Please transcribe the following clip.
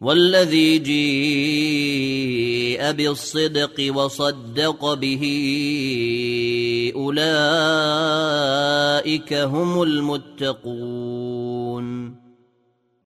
والذي جيء بالصدق وصدق به أولئك هم المتقون